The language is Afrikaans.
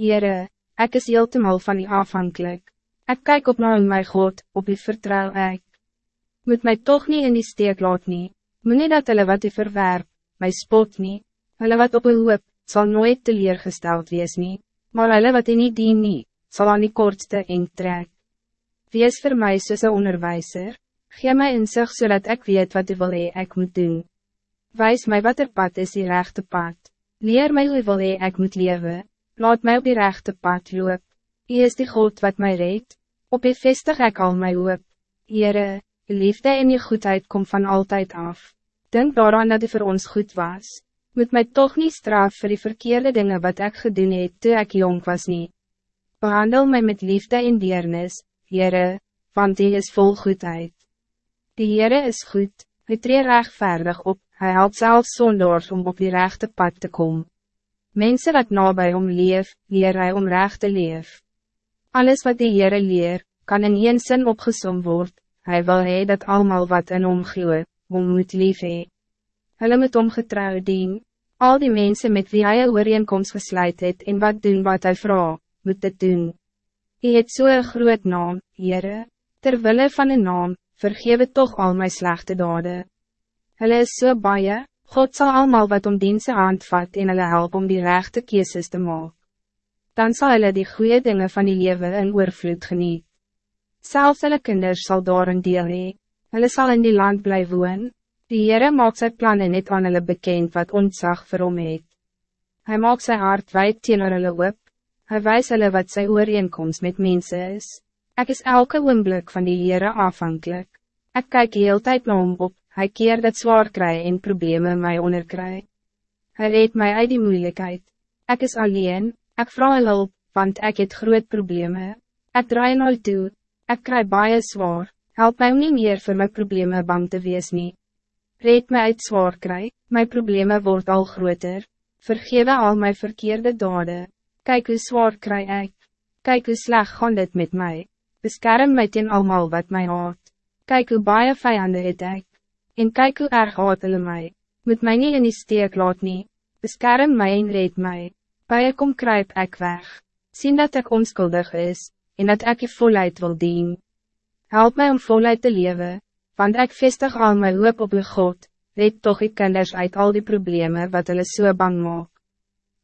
Heere, ek is heeltemal van die afhankelijk. Ik kijk op nou my God, op die vertrouw ek. Moet mij toch niet in die steek laat nie, moet nie dat hulle wat die verwerp, my spot nie, hulle wat op een hoop, sal nooit teleergesteld wees nie, maar hulle wat die nie dien nie, sal aan die kortste eng trek. Wees vir my soos een onderwijzer, gee my inzicht zodat ik weet wat u wil hee ek moet doen. Wijs mij wat er pad is die rechte pad, leer my hoe wil hee ek moet leven, laat mij op die rechte pad loop, U is die God wat mij reed, op die vestig ek al my hoop, Heere, die liefde en die goedheid kom van altijd af, denk daaraan dat u voor ons goed was, moet mij toch niet straf voor die verkeerde dingen wat ik gedoen het toe ek jong was niet. Behandel mij met liefde en deernis, Heere, want die is vol goedheid. Die Heere is goed, hy tree rechtvaardig op, hij helpt zelfs zondoors om op die rechte pad te komen. Mensen wat nabij om leef, leer hy om recht te leef. Alles wat die Heere leer, kan in een zin opgesom word, hij wil hee dat allemaal wat in hom gloe, hom moet lief hee. Hulle moet omgetrouw dien, al die mensen met wie hy een ooreenkomst gesluit het en wat doen wat hij vraag, moet dit doen. Hy het so een groot naam, Heere, terwille van een naam, vergewe toch al mijn slechte daden. Hulle is so baie, God zal allemaal wat om dienste aanvat en hulle help om die rechte keeses te maken. Dan zal hulle die goede dingen van die leven in oorvloed geniet. Zelfs hulle kinders sal daar een deel hee, hulle sal in die land bly woon, die Heere maak sy plannen net aan hulle bekend wat ontzag vir hom het. Hy maak sy hart wijd teenoor hulle op, hy wijs hulle wat sy ooreenkomst met mensen is. Ik is elke oomblik van die Heere afhankelijk. Ik kijk heel tijd naar hom op, hij keer dat zwaar kry en problemen mij onderkry. Hij reed mij uit die moeilijkheid. Ik is alleen, ik vraag hulp, want ik het groot problemen. Ik draai nou toe, ik kry baie zwaar, help mij niet meer voor mijn problemen bang te wees nie. Reed mij uit zwaar kry, mijn problemen wordt al groter. Vergewe al mijn verkeerde daden. Kijk hoe zwaar kry ik. Kijk hoe sleg gaan dit met mij. Beskerm mij ten allemaal wat mij haat. Kijk hoe baie vijanden het ek. En kijk hoe erg haat hulle my. Moet mij niet in die steek laat nie. Beskerm mij en red. Bij je kom kruip ek weg. Sien dat ik onskuldig is, en dat ik je volheid wil dien. Help mij om volheid te leven, want ik vestig al mijn hoop op uw God, red toch ik kinders uit al die problemen wat hulle so bang maak.